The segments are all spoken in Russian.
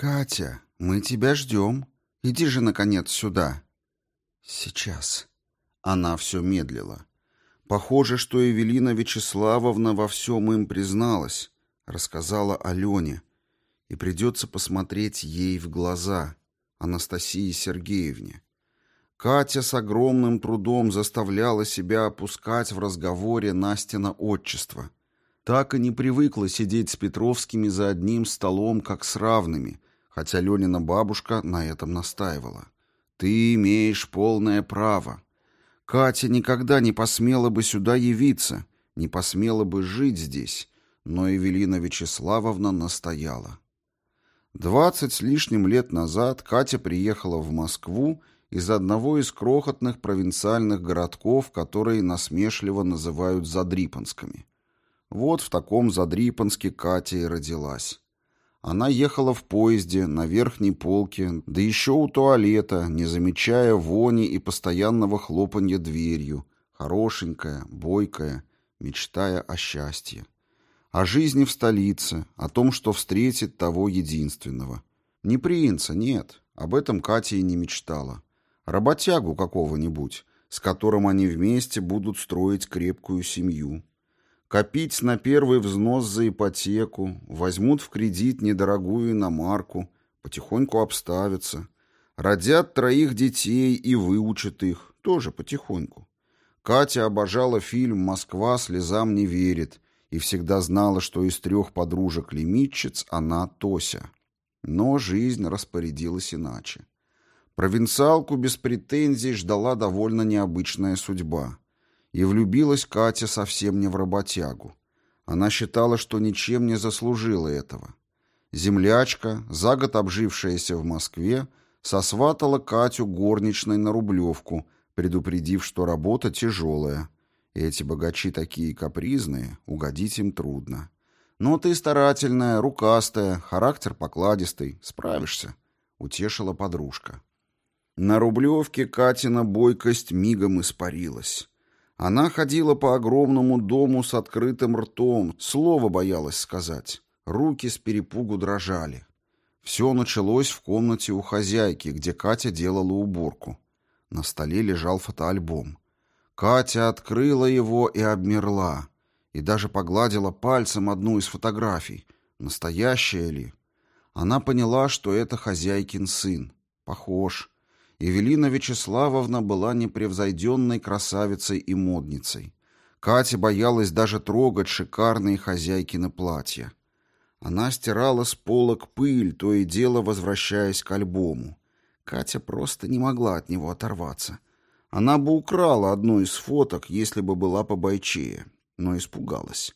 «Катя, мы тебя ждем. Иди же, наконец, сюда». «Сейчас». Она все медлила. Похоже, что Эвелина Вячеславовна во всем им призналась, рассказала Алене, и придется посмотреть ей в глаза, Анастасии Сергеевне. Катя с огромным трудом заставляла себя опускать в разговоре Настина отчество. Так и не привыкла сидеть с Петровскими за одним столом, как с равными, хотя Ленина бабушка на этом настаивала. «Ты имеешь полное право. Катя никогда не посмела бы сюда явиться, не посмела бы жить здесь, но Эвелина Вячеславовна настояла. Двадцать с лишним лет назад Катя приехала в Москву из одного из крохотных провинциальных городков, которые насмешливо называют Задрипанскими. Вот в таком Задрипанске Катя и родилась. Она ехала в поезде, на верхней полке, да еще у туалета, не замечая вони и постоянного хлопанья дверью, хорошенькая, бойкая, мечтая о счастье. О жизни в столице, о том, что встретит того единственного. Не принца, нет, об этом Катя и не мечтала. Работягу какого-нибудь, с которым они вместе будут строить крепкую семью, Копить на первый взнос за ипотеку, возьмут в кредит недорогую иномарку, потихоньку обставятся. Родят троих детей и выучат их, тоже потихоньку. Катя обожала фильм «Москва слезам не верит» и всегда знала, что из трех подружек-лимитчиц она Тося. Но жизнь распорядилась иначе. Провинциалку без претензий ждала довольно необычная судьба. И влюбилась Катя совсем не в работягу. Она считала, что ничем не заслужила этого. Землячка, за год обжившаяся в Москве, сосватала Катю горничной на Рублевку, предупредив, что работа тяжелая. Эти богачи такие капризные, угодить им трудно. Но ты старательная, рукастая, характер покладистый, справишься, — утешила подружка. На Рублевке Катина бойкость мигом испарилась. Она ходила по огромному дому с открытым ртом, слова боялась сказать. Руки с перепугу дрожали. Все началось в комнате у хозяйки, где Катя делала уборку. На столе лежал фотоальбом. Катя открыла его и обмерла, и даже погладила пальцем одну из фотографий. Настоящая ли? Она поняла, что это хозяйкин сын. Похож. Евелина Вячеславовна была непревзойденной красавицей и модницей. Катя боялась даже трогать шикарные хозяйкины платья. Она стирала с полок пыль, то и дело возвращаясь к альбому. Катя просто не могла от него оторваться. Она бы украла одну из фоток, если бы была побойчее, но испугалась.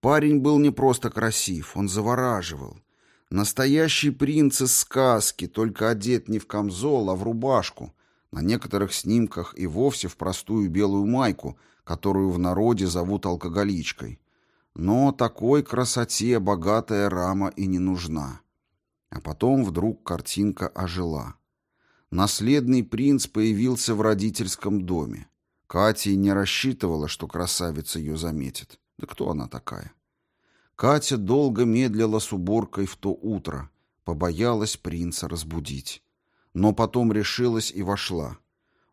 Парень был не просто красив, он завораживал. Настоящий принц из сказки, только одет не в камзол, а в рубашку. На некоторых снимках и вовсе в простую белую майку, которую в народе зовут алкоголичкой. Но такой красоте богатая рама и не нужна. А потом вдруг картинка ожила. Наследный принц появился в родительском доме. Катя не рассчитывала, что красавица ее заметит. Да кто она такая? Катя долго медлила с уборкой в то утро, побоялась принца разбудить. Но потом решилась и вошла.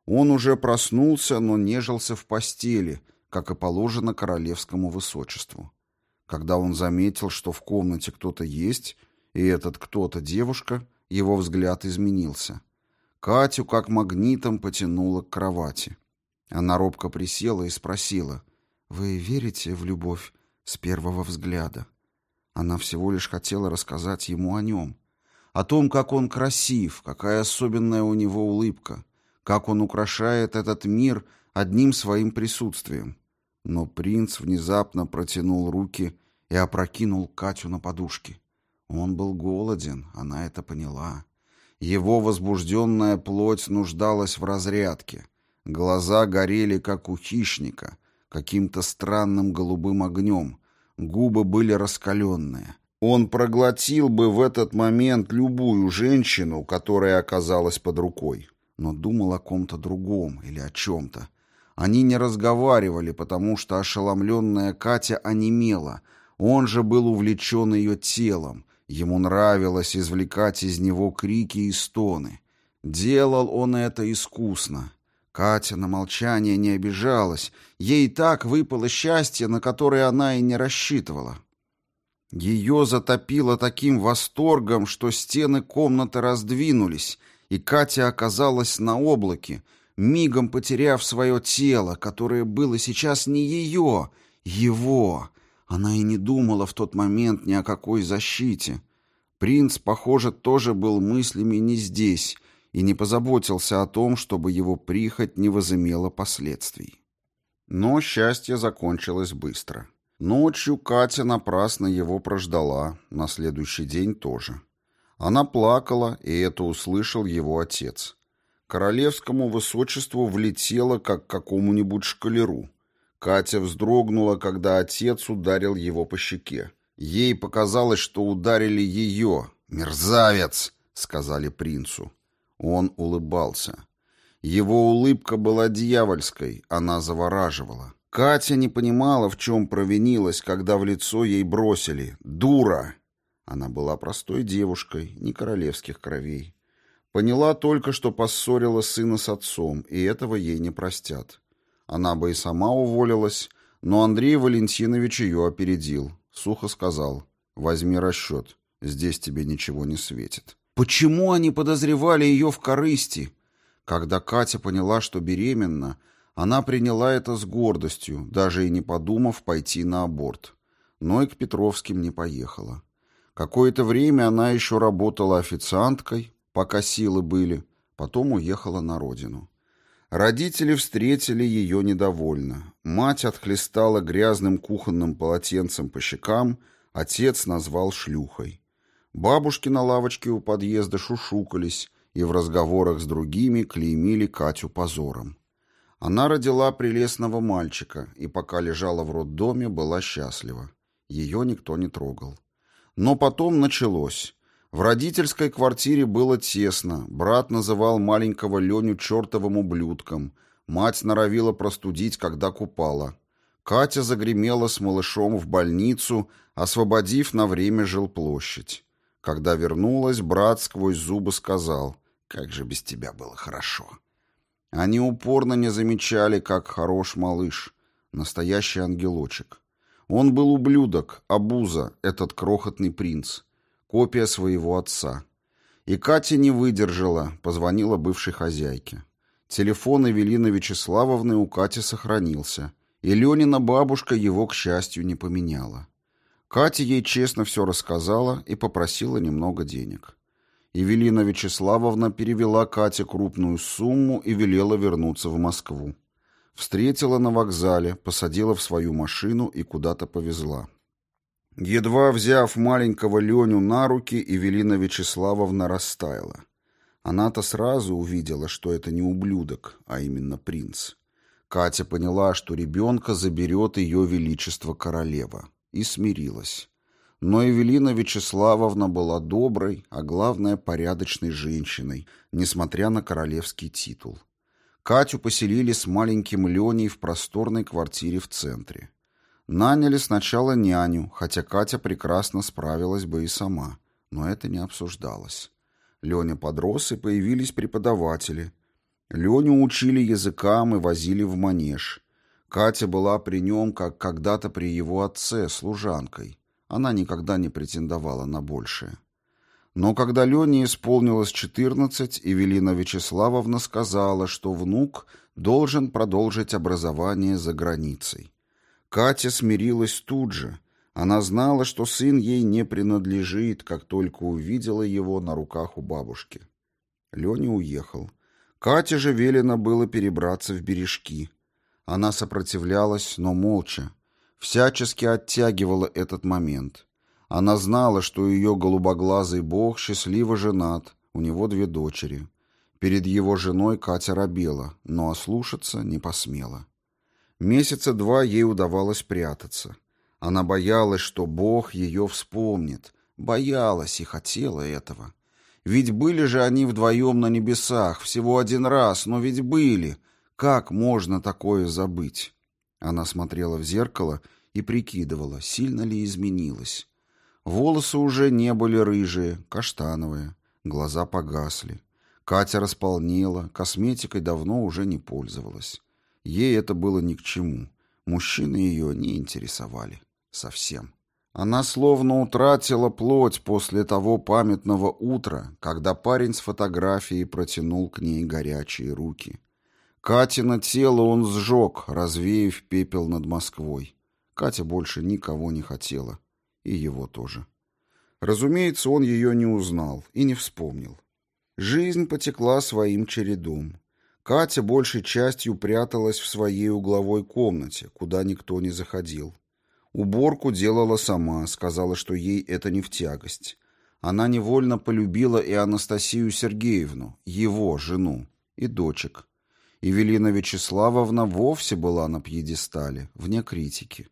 Он уже проснулся, но нежился в постели, как и положено королевскому высочеству. Когда он заметил, что в комнате кто-то есть, и этот кто-то девушка, его взгляд изменился. Катю как магнитом потянуло к кровати. Она робко присела и спросила, «Вы верите в любовь с первого взгляда. Она всего лишь хотела рассказать ему о нем, о том, как он красив, какая особенная у него улыбка, как он украшает этот мир одним своим присутствием. Но принц внезапно протянул руки и опрокинул Катю на подушки. Он был голоден, она это поняла. Его возбужденная плоть нуждалась в разрядке. Глаза горели, как у хищника, каким-то странным голубым огнем. Губы были раскаленные. Он проглотил бы в этот момент любую женщину, которая оказалась под рукой. Но думал о ком-то другом или о чем-то. Они не разговаривали, потому что ошеломленная Катя онемела. Он же был увлечен ее телом, Ему нравилось извлекать из него крики и стоны. Делал он это искусно. Катя на молчание не обижалась. Ей так выпало счастье, на которое она и не рассчитывала. Ее затопило таким восторгом, что стены комнаты раздвинулись, и Катя оказалась на облаке, мигом потеряв свое тело, которое было сейчас не ее, его. Она и не думала в тот момент ни о какой защите. Принц, похоже, тоже был мыслями не здесь и не позаботился о том, чтобы его прихоть не возымела последствий. Но счастье закончилось быстро. Ночью Катя напрасно его прождала, на следующий день тоже. Она плакала, и это услышал его отец. Королевскому высочеству влетело, как какому-нибудь шкалеру. Катя вздрогнула, когда отец ударил его по щеке. Ей показалось, что ударили ее. «Мерзавец!» — сказали принцу. Он улыбался. Его улыбка была дьявольской, она завораживала. Катя не понимала, в чем провинилась, когда в лицо ей бросили «Дура!». Она была простой девушкой, не королевских кровей. Поняла только, что поссорила сына с отцом, и этого ей не простят. Она бы и сама уволилась, но Андрей Валентинович ее опередил. Сухо сказал «Возьми расчет, здесь тебе ничего не светит». Почему они подозревали ее в корысти? Когда Катя поняла, что беременна, она приняла это с гордостью, даже и не подумав пойти на аборт. Но и к Петровским не поехала. Какое-то время она еще работала официанткой, пока силы были, потом уехала на родину. Родители встретили ее недовольно. Мать отхлестала грязным кухонным полотенцем по щекам, отец назвал шлюхой. Бабушки на лавочке у подъезда шушукались и в разговорах с другими клеймили Катю позором. Она родила прелестного мальчика и пока лежала в роддоме, была счастлива. Ее никто не трогал. Но потом началось. В родительской квартире было тесно, брат называл маленького Леню чертовым ублюдком, мать норовила простудить, когда купала. Катя загремела с малышом в больницу, освободив на время жилплощадь. Когда вернулась, брат сквозь зубы сказал, «Как же без тебя было хорошо». Они упорно не замечали, как хорош малыш, настоящий ангелочек. Он был ублюдок, обуза, этот крохотный принц, копия своего отца. И Катя не выдержала, позвонила бывшей хозяйке. Телефон Эвелины Вячеславовны у Кати сохранился, и Ленина бабушка его, к счастью, не поменяла. Катя ей честно все рассказала и попросила немного денег. Евелина Вячеславовна перевела Кате крупную сумму и велела вернуться в Москву. Встретила на вокзале, посадила в свою машину и куда-то повезла. Едва взяв маленького Леню на руки, Евелина Вячеславовна растаяла. Она-то сразу увидела, что это не ублюдок, а именно принц. Катя поняла, что ребенка заберет ее величество королева, и смирилась. Но Эвелина Вячеславовна была доброй, а главное, порядочной женщиной, несмотря на королевский титул. Катю поселили с маленьким Леней в просторной квартире в центре. Наняли сначала няню, хотя Катя прекрасно справилась бы и сама, но это не обсуждалось. Леня подрос, и появились преподаватели. Леню учили языкам и возили в манеж. Катя была при нем, как когда-то при его отце, служанкой. Она никогда не претендовала на большее. Но когда Лене исполнилось 14, Эвелина Вячеславовна сказала, что внук должен продолжить образование за границей. Катя смирилась тут же. Она знала, что сын ей не принадлежит, как только увидела его на руках у бабушки. Леня уехал. Кате же велено было перебраться в бережки. Она сопротивлялась, но молча всячески оттягивала этот момент. Она знала, что ее голубоглазый бог счастливо женат, у него две дочери. Перед его женой Катя робела, но ослушаться не посмела. Месяца два ей удавалось прятаться. Она боялась, что Бог ее вспомнит. Боялась и хотела этого. Ведь были же они вдвоем на небесах, всего один раз, но ведь были. Как можно такое забыть? Она смотрела в зеркало и прикидывала, сильно ли изменилась. Волосы уже не были рыжие, каштановые, глаза погасли. Катя располнела, косметикой давно уже не пользовалась. Ей это было ни к чему. Мужчины ее не интересовали. Совсем. Она словно утратила плоть после того памятного утра, когда парень с фотографией протянул к ней горячие руки. Катина тело он сжег, развеяв пепел над Москвой. Катя больше никого не хотела. И его тоже. Разумеется, он ее не узнал и не вспомнил. Жизнь потекла своим чередом. Катя большей частью пряталась в своей угловой комнате, куда никто не заходил. Уборку делала сама, сказала, что ей это не в тягость. Она невольно полюбила и Анастасию Сергеевну, его жену, и дочек. Евелина Вячеславовна вовсе была на пьедестале, вне критики.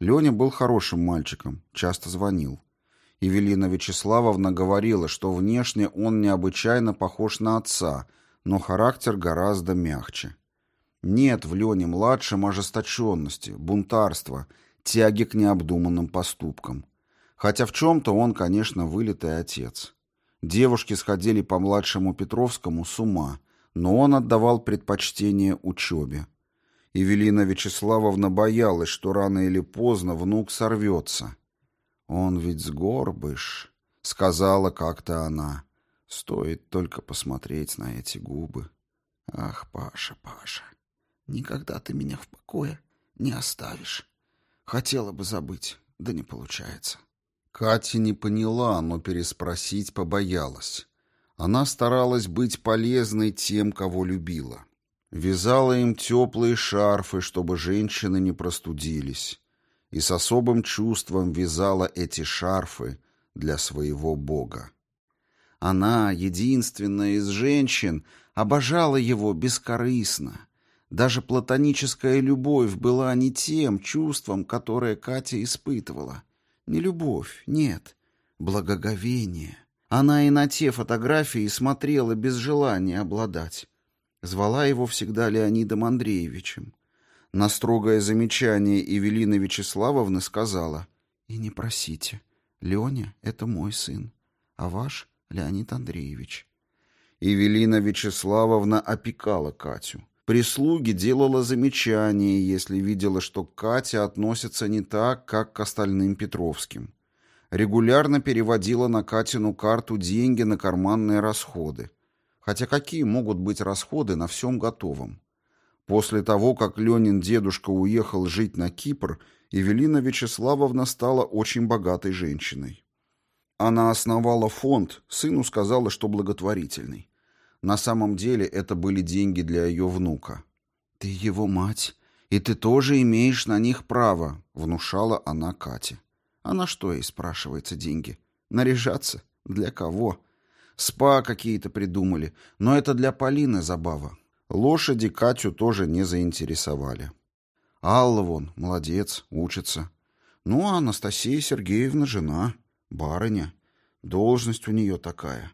Леня был хорошим мальчиком, часто звонил. Евелина Вячеславовна говорила, что внешне он необычайно похож на отца, но характер гораздо мягче. Нет в Лене-младшем ожесточенности, бунтарства – тяги к необдуманным поступкам. Хотя в чем-то он, конечно, вылитый отец. Девушки сходили по младшему Петровскому с ума, но он отдавал предпочтение учебе. Евелина Вячеславовна боялась, что рано или поздно внук сорвется. «Он ведь сгорбыш», — сказала как-то она. «Стоит только посмотреть на эти губы». «Ах, Паша, Паша, никогда ты меня в покое не оставишь». Хотела бы забыть, да не получается. Катя не поняла, но переспросить побоялась. Она старалась быть полезной тем, кого любила. Вязала им теплые шарфы, чтобы женщины не простудились. И с особым чувством вязала эти шарфы для своего бога. Она, единственная из женщин, обожала его бескорыстно, даже платоническая любовь была не тем чувством, которое Катя испытывала. Не любовь, нет, благоговение. Она и на те фотографии смотрела без желания обладать. Звала его всегда Леонидом Андреевичем. На строгое замечание Евелины Вячеславовны сказала, «И не просите, Леня — это мой сын, а ваш — Леонид Андреевич». Евелина Вячеславовна опекала Катю. Прислуги делала замечания, если видела, что к Кате относится не так, как к остальным Петровским. Регулярно переводила на Катину карту деньги на карманные расходы. Хотя какие могут быть расходы на всем готовом? После того, как Ленин дедушка уехал жить на Кипр, Евелина Вячеславовна стала очень богатой женщиной. Она основала фонд, сыну сказала, что благотворительный. На самом деле это были деньги для ее внука. «Ты его мать, и ты тоже имеешь на них право», — внушала она Кате. «А на что ей, спрашивается, деньги? Наряжаться? Для кого?» «Спа какие-то придумали, но это для Полины забава». Лошади Катю тоже не заинтересовали. Алла вон, молодец, учится. Ну, а Анастасия Сергеевна жена, барыня. Должность у нее такая.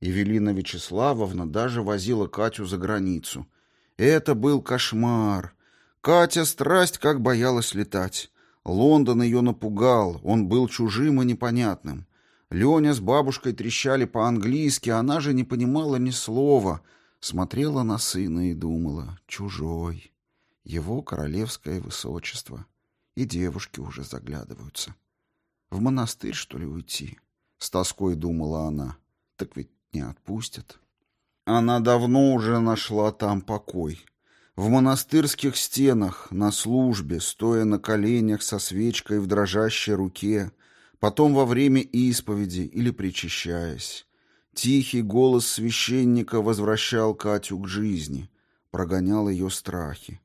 Евелина Вячеславовна даже возила Катю за границу. Это был кошмар. Катя страсть как боялась летать. Лондон ее напугал, он был чужим и непонятным. Леня с бабушкой трещали по-английски, она же не понимала ни слова. Смотрела на сына и думала, чужой, его королевское высочество. И девушки уже заглядываются. В монастырь, что ли, уйти? С тоской думала она. Так ведь не отпустят. Она давно уже нашла там покой. В монастырских стенах, на службе, стоя на коленях со свечкой в дрожащей руке, потом во время исповеди или причащаясь. Тихий голос священника возвращал Катю к жизни, прогонял ее страхи.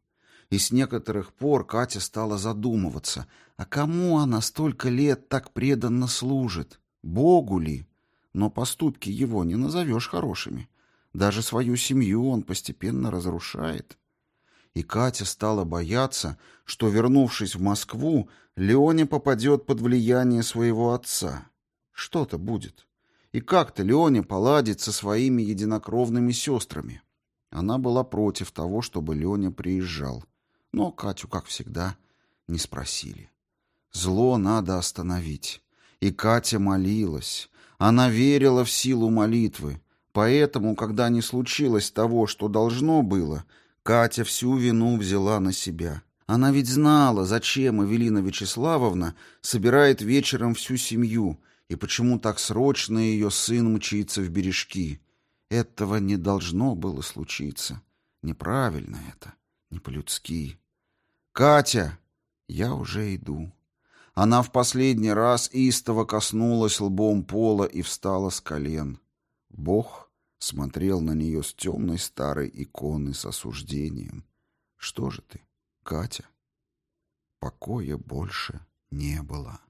И с некоторых пор Катя стала задумываться, а кому она столько лет так преданно служит? Богу ли? но поступки его не назовешь хорошими. Даже свою семью он постепенно разрушает. И Катя стала бояться, что, вернувшись в Москву, Леоня попадет под влияние своего отца. Что-то будет. И как-то Леоня поладит со своими единокровными сестрами. Она была против того, чтобы Леня приезжал. Но Катю, как всегда, не спросили. Зло надо остановить. И Катя молилась. Она верила в силу молитвы. Поэтому, когда не случилось того, что должно было, Катя всю вину взяла на себя. Она ведь знала, зачем Эвелина Вячеславовна собирает вечером всю семью и почему так срочно ее сын мчится в бережки. Этого не должно было случиться. Неправильно это, не по-людски. «Катя, я уже иду». Она в последний раз истово коснулась лбом пола и встала с колен. Бог смотрел на нее с темной старой иконы с осуждением. «Что же ты?» Катя. Покоя больше не было.